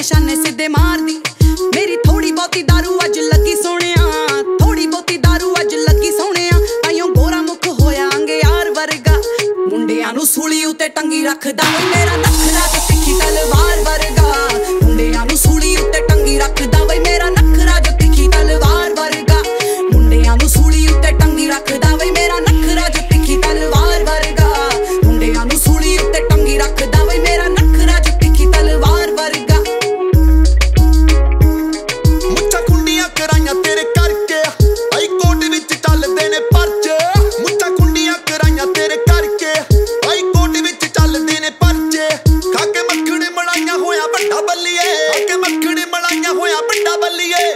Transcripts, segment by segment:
ਨਿਸ਼ਾਨੇ ਸਿੱਧੇ ਮਾਰਦੀ। ਮੇਰੀ ਥੋੜੀ ਬਹੁਤੀ दारू ਅੱਜ ਲੱਗੀ ਸੋਹਣਿਆ। ਥੋੜੀ ਬਹੁਤੀ दारू ਅੱਜ ਲੱਗੀ ਸੋਹਣਿਆ। ਤਾਈਓ ਗੋਰਾ ਮੁਖ ਹੋਇਆਂਗੇ ਯਾਰ ਵਰਗਾ। ਮੁੰਡਿਆਂ ਨੂੰ ਸੂਲੀ ਉਤੇ ਟੰਗੀ ਰੱਖਦਾ ਓਏ ਮੇਰਾ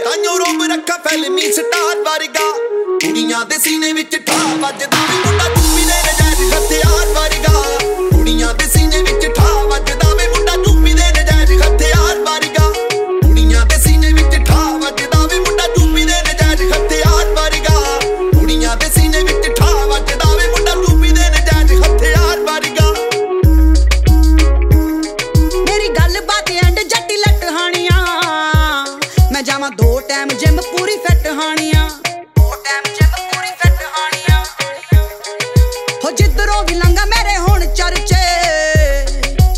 ਤਾਈਓ ਰੋਬ ਰੱਖਾ ਫਿਲਮੀ ਸਟਾਰ ਵਰਗਾ। ਕੁੜੀਆਂ ਦੇ ਸੀਨੇ ਵਿੱਚ ਠਾ ਵੱਜਦਾ ਵੀ ਮੁੰਡਾ ਪੂਰੀ ਫਿੱਟ ਹਾਣੀਆਂ। ਦੋ ਟਾਈਮ ਜਿਮ ਪੂਰੀ ਫਿੱਟ ਹਾਣੀਆਂ ਹੋ ਜਿੱਧਰੋਂ ਵੀ ਲੰਗਾ ਮੇਰੇ ਹੁਣ ਚਰਚੇ।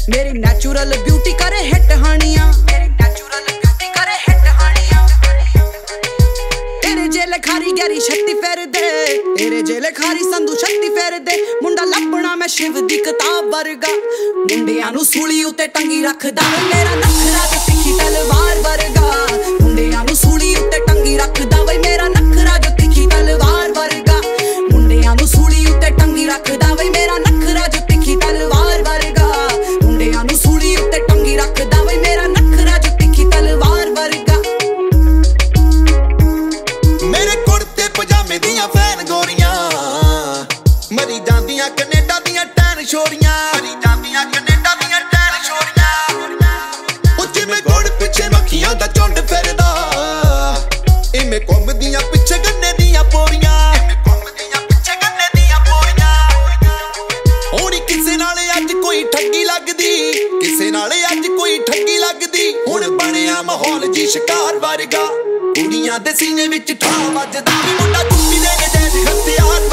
ਮੇਰੀ ਨੈਚੁਰਲ ਬਿਊਟੀ ਕਰੇ ਹਿੱਟ ਹਾਣੀਆਂ। ਮੇਰੀ ਨੈਚੁਰਲ ਬਿਊਟੀ ਕਰੇ ਹਿੱਟ ਹਾਣੀਆਂ ਤੇਰੇ ਜੇਲੇ ਖਾਰੀ ਗੈਰੀ ਸ਼ਕਤੀ ਫੇਰਦੇ, ਤੇਰੇ ਜੇਲੇ ਖਾਰੀ ਸੰਧੂ ਛੱਤੀ ਫੇਰਦੇ। ਮੁੰਡਾ ਲੱਭਣਾ ਮੈਂ ਸ਼ਿਵ ਦੀ ਕਿਤਾਬ ਵਰਗਾ। ਮੁੰਡਿਆਂ ਨੂੰ ਸੂਲੀ ਉੱਤੇ ਟੰਗੀ ਰੱਖਦਾ ਵੇ ਮੇਰਾ ਨਖਰਾ ਤੇ ਤਿੱਖੀ ਤਲਵਾਰ ਵਰਗਾ। ਮਰੀ ਜਾਂਦੀਆਂ ਕੈਨੇਡਾ ਦੀਆਂ ਟੈਨ ਛੋਰੀਆਂ ਮਰੀ ਜਾਂਦੀਆਂ ਕੈਨੇਡਾ ਦੀਆਂ ਟੈਨ ਛੋਰੀਆਂ ਉਹ ਜਿਵੇਂ ਗੁੜ ਪਿੱਛੇ ਮੱਖੀਆਂ ਦਾ ਝੁੰਡ ਫਿਰਦਾ। ਇਵੇਂ ਘੁੰਮਦੀਆਂ ਪਿੱਛੇ ਗੰਨੇ ਦੀਆਂ ਪੋਰੀਆਂ ਕਿਸੇ ਨਾਲ ਅੱਜ ਕੋਈ ਠੱਗੀ ਲੱਗਦੀ। ਕਿਸੇ ਨਾਲ ਅੱਜ ਕੋਈ ਠੱਗੀ ਲੱਗਦੀ। ਹੁਣ ਬਣਿਆ ਮਾਹੌਲ ਜੀ ਸ਼ਿਕਾਰ ਵਰਗਾ। ਕੁੜੀਆਂ ਦੇ ਸੀਨੇ ਵਿੱਚ ਠਾ ਵੱਜਦਾ। ਵੀ ਮੁੰਡਾ ਚੁੱਪੀ ਦੇ ਨਜਾਇਜ਼ ਦੇ ਸੀਨੇ